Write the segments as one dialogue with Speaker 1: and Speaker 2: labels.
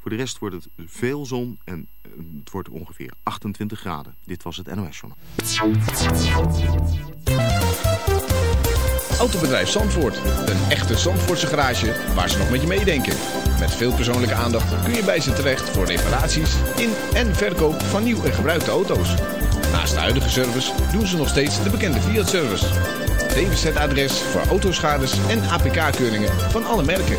Speaker 1: Voor de rest wordt het veel zon en eh, het wordt ongeveer 28 graden. Dit was het NOS Journal.
Speaker 2: Autobedrijf Zandvoort. Een echte Zandvoortse garage waar ze nog met je meedenken. Met veel persoonlijke aandacht kun je bij ze terecht voor reparaties in en verkoop van nieuw en gebruikte auto's. Naast de huidige service doen ze nog steeds de bekende Fiat-service. DWZ-adres voor autoschades en APK-keuringen van alle merken.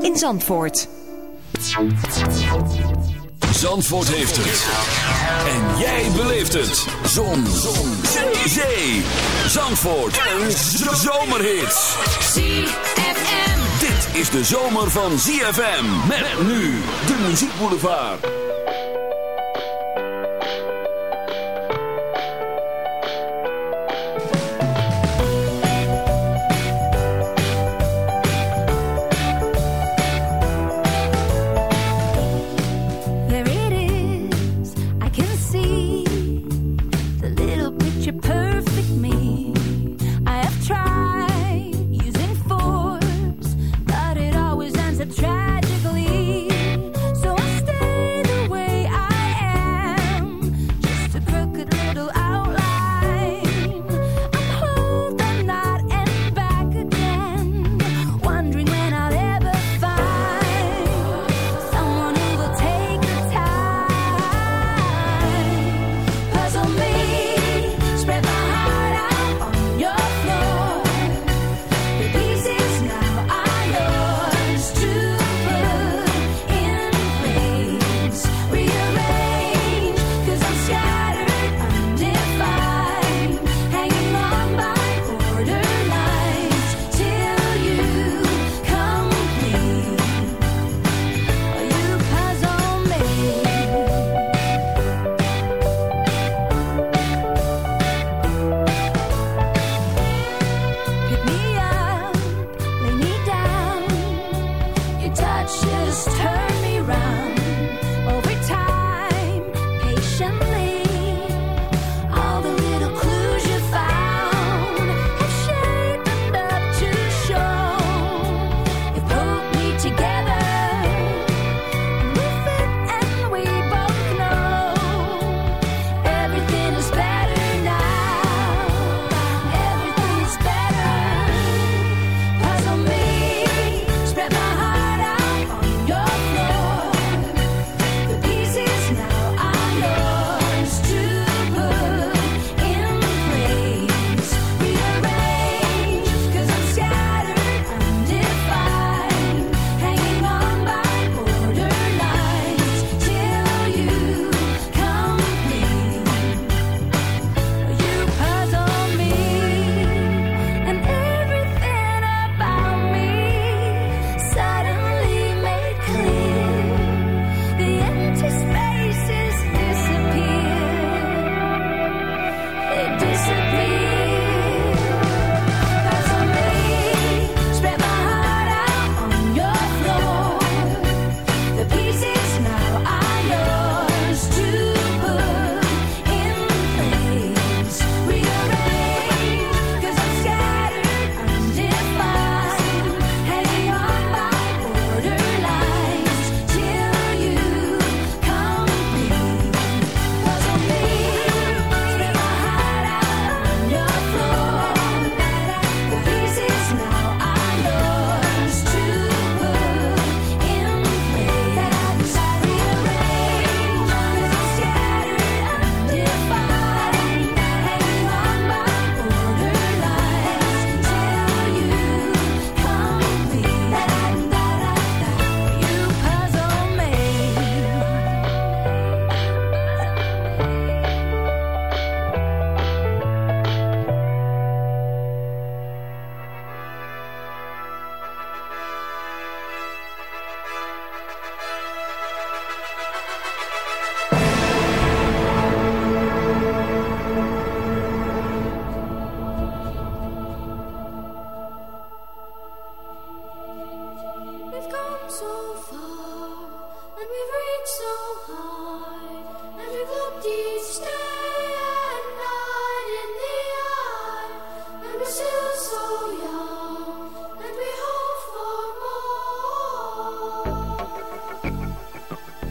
Speaker 3: in Zandvoort.
Speaker 4: Zandvoort heeft het. En jij beleeft het. Zon. Zon. Zee. Zee. Zandvoort. Een zomerhit.
Speaker 5: ZFM.
Speaker 4: Dit is de zomer van ZFM. Met nu de muziekboulevard.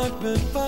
Speaker 6: apartment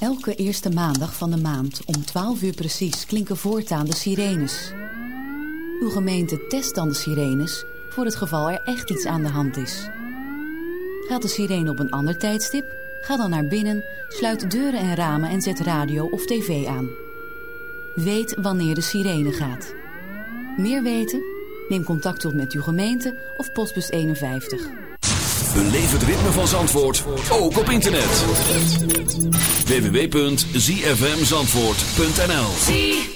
Speaker 7: Elke eerste maandag van de maand om 12 uur precies klinken voortaan de sirenes. Uw gemeente test dan de sirenes voor het geval er echt iets aan de hand is. Gaat de sirene op een ander tijdstip? Ga dan naar binnen, sluit deuren en ramen en zet radio of tv aan. Weet wanneer de sirene gaat. Meer weten? Neem contact op met uw gemeente of postbus 51.
Speaker 4: Beleef het ritme van Zandvoort, ook op internet. www.zfmzandvoort.nl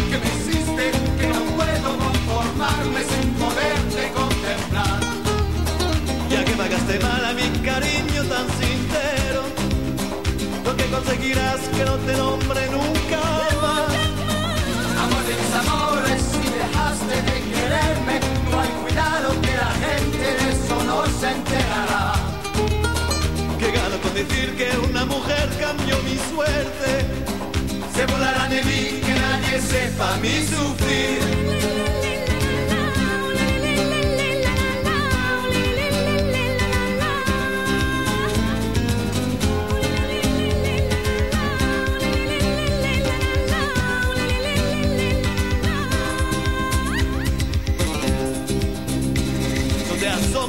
Speaker 8: conformarme sin poderte contemplar.
Speaker 9: Ya que pagaste mal a mi cariño tan sincero, lo que conseguirás que no te nombre nunca más.
Speaker 8: Amores, amores, si dejaste de quererme, no hay cuidado que la gente de eso no se enterará.
Speaker 9: Que gano con decir que una mujer cambió mi suerte.
Speaker 8: Se volarán de mí que nadie sepa mi sufrir.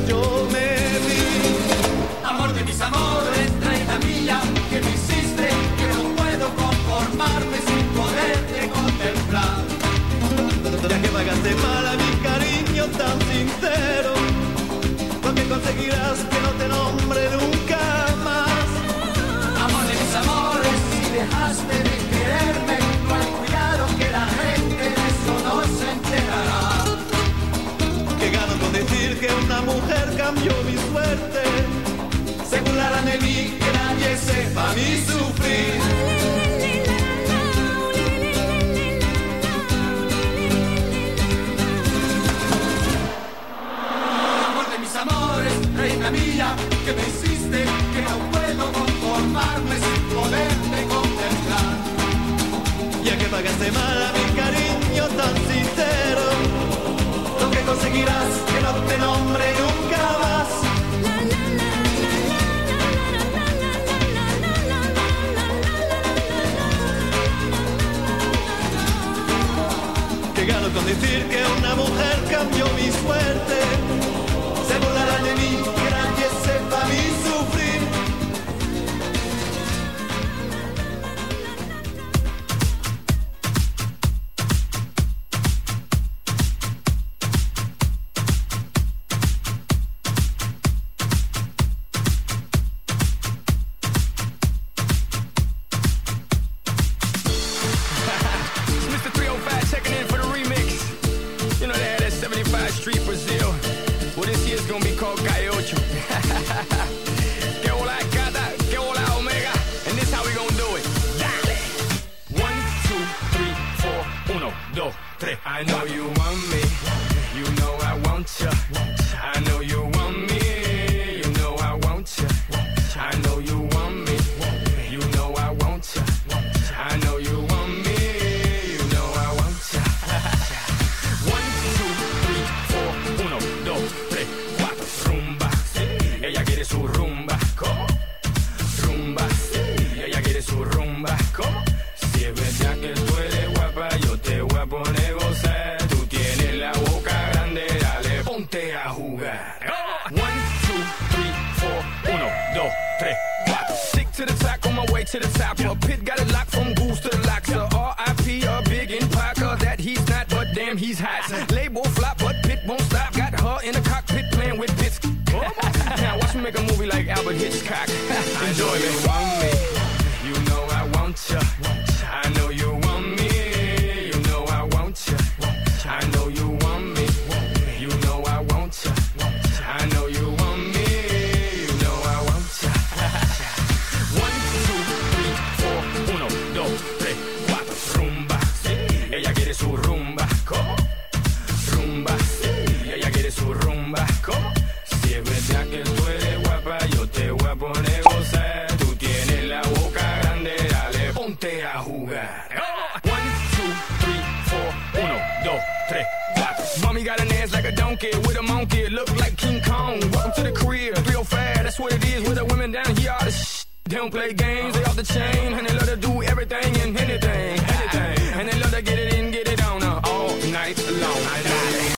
Speaker 9: yo. yo mi suerte.
Speaker 8: Se burlarán de mí, que nadie sepa mi sufrir. Amor de mis amores, reina mía, que me hiciste, que no puedo conformarme sin poderte contemplar.
Speaker 9: Ya que pagaste mal a mi cariño tan sincero, lo que conseguirás que no te nombre nunca. Decir que una mujer cambió mi suerte, se burlarán de mí.
Speaker 10: I know you